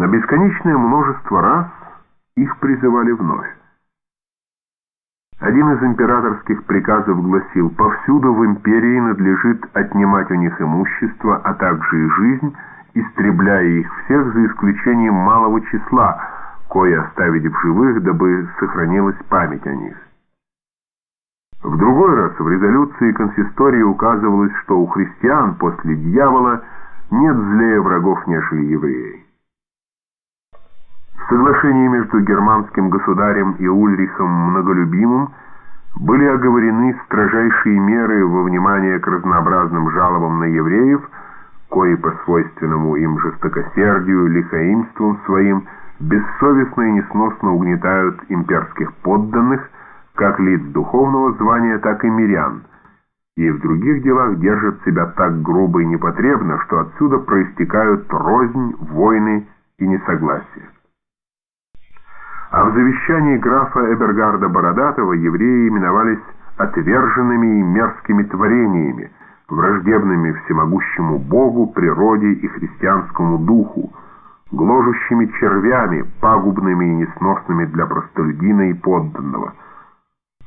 Но бесконечное множество раз их призывали вновь. Один из императорских приказов гласил, повсюду в империи надлежит отнимать у них имущество, а также и жизнь, истребляя их всех за исключением малого числа, кое оставить в живых, дабы сохранилась память о них. В другой раз в резолюции консистории указывалось, что у христиан после дьявола нет злее врагов, нежели евреи. В соглашении между германским государем и Ульрихом Многолюбимым были оговорены строжайшие меры во внимание к разнообразным жалобам на евреев, кои по свойственному им жестокосердию, лихаимством своим бессовестно и несносно угнетают имперских подданных, как лиц духовного звания, так и мирян, и в других делах держат себя так грубо и непотребно, что отсюда проистекают рознь, войны и несогласия. А в завещании графа Эбергарда Бородатого евреи именовались отверженными и мерзкими творениями, враждебными всемогущему Богу, природе и христианскому духу, гложущими червями, пагубными и несносными для простолюдина и подданного.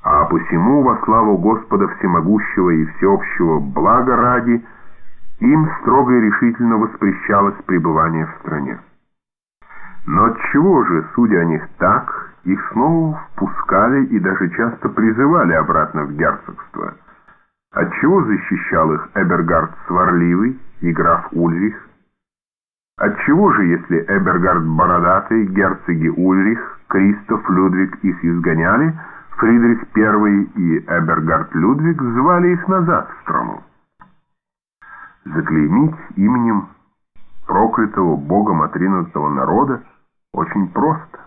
А посему во славу Господа всемогущего и всеобщего блага ради им строго и решительно воспрещалось пребывание в стране. Но отчего же, судя о них так, их снова впускали и даже часто призывали обратно в герцогство? Отчего защищал их Эбергард Сварливый и граф Ульрих? Отчего же, если Эбергард Бородатый, герцоги Ульрих, Кристоф, Людвиг их изгоняли, Фридрих I и Эбергард Людвиг звали их назад в страну? Заклеймить именем проклятого Богом отринутого народа очень просто.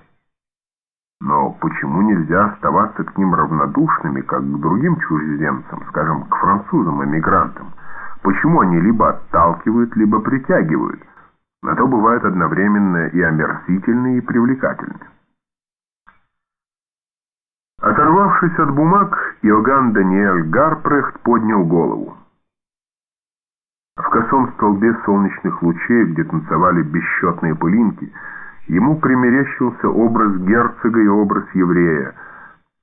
Но почему нельзя оставаться к ним равнодушными, как к другим чужеземцам, скажем, к французам-эмигрантам? Почему они либо отталкивают, либо притягивают? На то бывают одновременно и омерзительные, и привлекательные. Оторвавшись от бумаг, Иоганн Даниэль Гарпрехт поднял голову. В косом столбе солнечных лучей, где танцевали бесчетные пылинки, Ему примерещился образ герцога и образ еврея,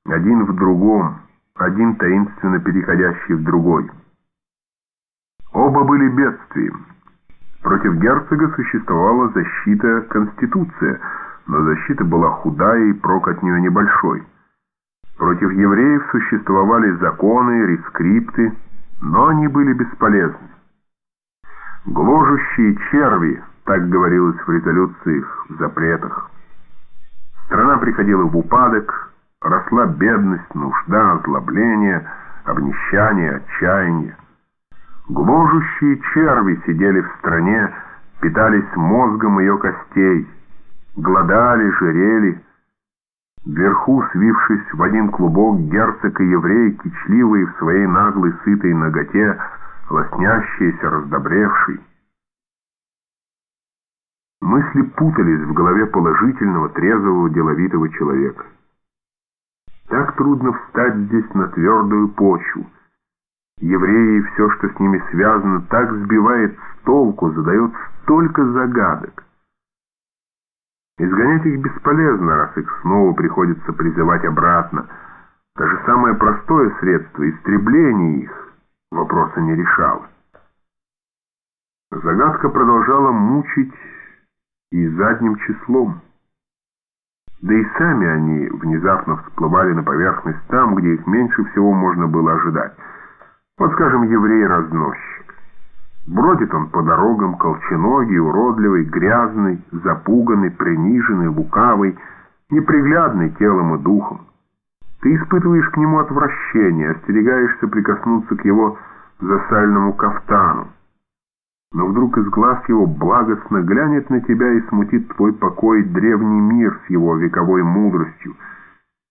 один в другом, один таинственно переходящий в другой. Оба были бедствием. Против герцога существовала защита Конституция, но защита была худая и прок от нее небольшой. Против евреев существовали законы, рескрипты, но они были бесполезны. Гложущие черви — так говорилось в резолюциях, в запретах. Страна приходила в упадок, росла бедность, нужда, озлобление, обнищание, отчаяние. Гложущие черви сидели в стране, питались мозгом ее костей, голодали, жирели. Вверху, свившись в один клубок, герцог и еврей, кичливые в своей наглой сытой ноготе, лоснящиеся, раздобревший. Мысли путались в голове положительного, трезвого, деловитого человека. Так трудно встать здесь на твердую почву. Евреи и все, что с ними связано, так сбивает с толку, задает столько загадок. Изгонять их бесполезно, раз их снова приходится призывать обратно. Даже самое простое средство, истребление их, вопроса не решало. Загадка продолжала мучить и задним числом. Да и сами они внезапно всплывали на поверхность там, где их меньше всего можно было ожидать. Вот, скажем, еврей-разносчик. Бродит он по дорогам колченогий, уродливый, грязный, запуганный, приниженный, лукавый, неприглядный телом и духом. Ты испытываешь к нему отвращение, остерегаешься прикоснуться к его засальному кафтану но вдруг из глаз его благостно глянет на тебя и смутит твой покой древний мир с его вековой мудростью.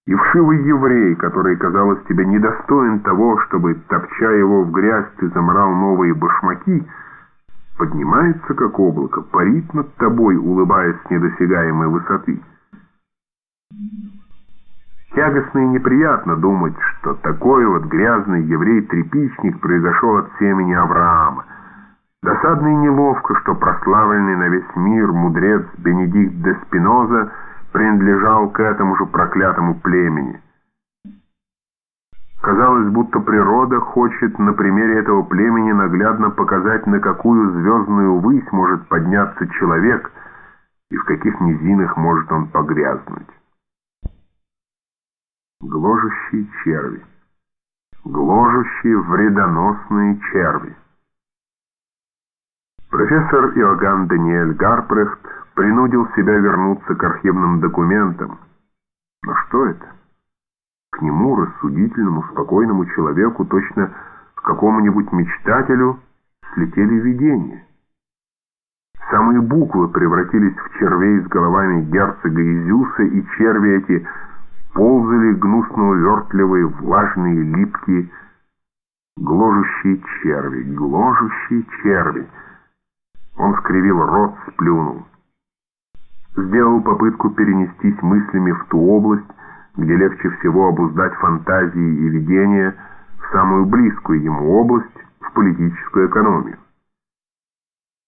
И вшивый еврей, который, казалось тебе, недостоин того, чтобы, топча его в грязь, ты замрал новые башмаки, поднимается, как облако, парит над тобой, улыбаясь с недосягаемой высоты. Тягостно и неприятно думать, что такой вот грязный еврей-трепичник произошел от семени Авраама. Досадно и неловко, что прославленный на весь мир мудрец Бенедикт де Спиноза принадлежал к этому же проклятому племени. Казалось, будто природа хочет на примере этого племени наглядно показать, на какую звездную высь может подняться человек и в каких низинах может он погрязнуть. Гложущие черви. Гложущие вредоносные черви. Профессор Иоганн Даниэль Гарпрехт принудил себя вернуться к архивным документам. Но что это? К нему, рассудительному, спокойному человеку, точно к какому-нибудь мечтателю, слетели видения. Самые буквы превратились в червей с головами герцога Изюса, и черви эти ползали гнусно-увертливые, влажные, липкие, гложущие черви, гложущие черви. Он скривил рот, сплюнул. Сделал попытку перенестись мыслями в ту область, где легче всего обуздать фантазии и видения, в самую близкую ему область, в политическую экономию.